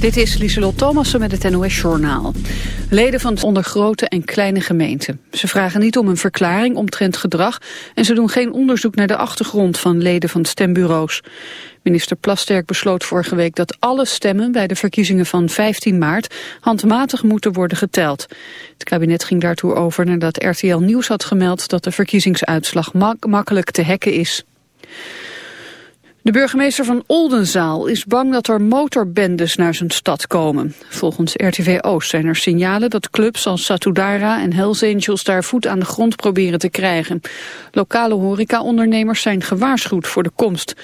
Dit is Lieselot Thomassen met het NOS-journaal. Leden van onder grote en kleine gemeenten. Ze vragen niet om een verklaring omtrent gedrag... en ze doen geen onderzoek naar de achtergrond van leden van stembureaus. Minister Plasterk besloot vorige week dat alle stemmen... bij de verkiezingen van 15 maart handmatig moeten worden geteld. Het kabinet ging daartoe over nadat RTL Nieuws had gemeld... dat de verkiezingsuitslag makkelijk te hacken is. De burgemeester van Oldenzaal is bang dat er motorbendes naar zijn stad komen. Volgens RTV Oost zijn er signalen dat clubs als Satudara en Hells Angels daar voet aan de grond proberen te krijgen. Lokale horecaondernemers zijn gewaarschuwd voor de komst.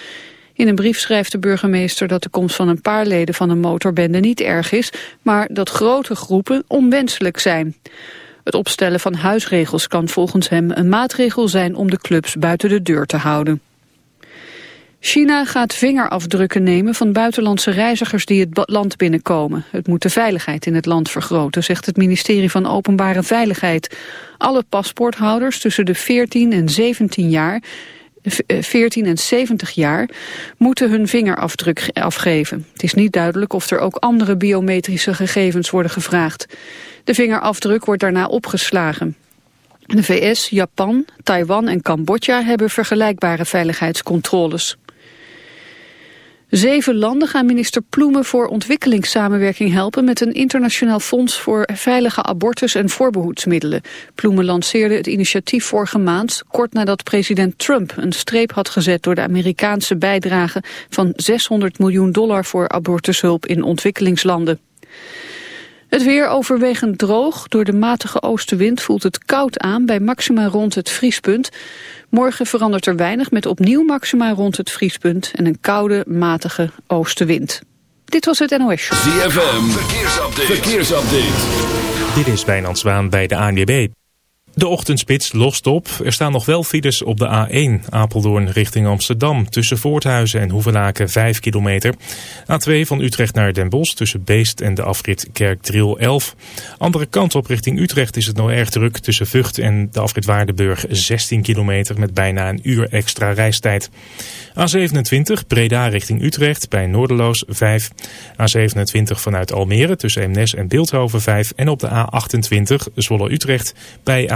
In een brief schrijft de burgemeester dat de komst van een paar leden van een motorbende niet erg is, maar dat grote groepen onwenselijk zijn. Het opstellen van huisregels kan volgens hem een maatregel zijn om de clubs buiten de deur te houden. China gaat vingerafdrukken nemen van buitenlandse reizigers die het land binnenkomen. Het moet de veiligheid in het land vergroten, zegt het ministerie van Openbare Veiligheid. Alle paspoorthouders tussen de 14 en 17 jaar 14 eh, en 70 jaar moeten hun vingerafdruk afgeven. Het is niet duidelijk of er ook andere biometrische gegevens worden gevraagd. De vingerafdruk wordt daarna opgeslagen. De VS, Japan, Taiwan en Cambodja hebben vergelijkbare veiligheidscontroles. Zeven landen gaan minister Ploemen voor ontwikkelingssamenwerking helpen met een internationaal fonds voor veilige abortus en voorbehoedsmiddelen. Ploemen lanceerde het initiatief vorige maand, kort nadat president Trump een streep had gezet door de Amerikaanse bijdrage van 600 miljoen dollar voor abortushulp in ontwikkelingslanden. Het weer overwegend droog. Door de matige oostenwind voelt het koud aan bij maxima rond het vriespunt. Morgen verandert er weinig met opnieuw maxima rond het vriespunt en een koude, matige oostenwind. Dit was het NOS Show. ZFM, verkeersupdate. verkeersupdate. Dit is Wijnand Zwaan bij de ANWB. De ochtendspits lost op. Er staan nog wel files op de A1 Apeldoorn richting Amsterdam. Tussen Voorthuizen en Hoevelaken 5 kilometer. A2 van Utrecht naar Den Bosch tussen Beest en de afrit Kerkdriel 11. Andere kant op richting Utrecht is het nog erg druk. Tussen Vught en de afrit Waardenburg 16 kilometer met bijna een uur extra reistijd. A27 Breda richting Utrecht bij Noorderloos 5. A27 vanuit Almere tussen Eemnes en Beeldhoven 5. En op de A28 Zwolle-Utrecht bij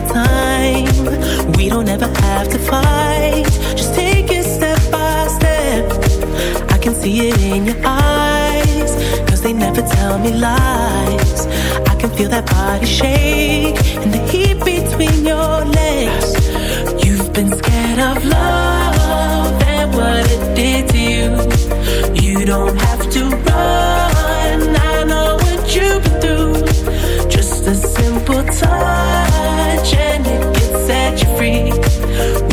time. We don't ever have to fight. Just take it step by step. I can see it in your eyes. Cause they never tell me lies. I can feel that body shake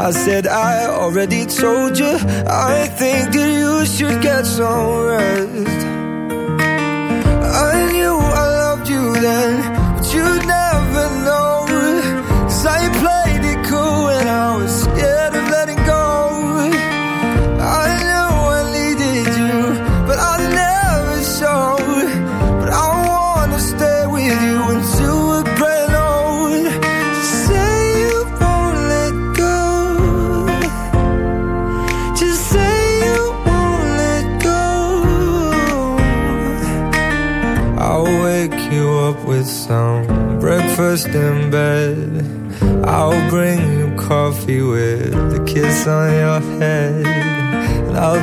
I said I already told you. I think that you should get some rest. I knew I loved you then.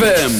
ZFM.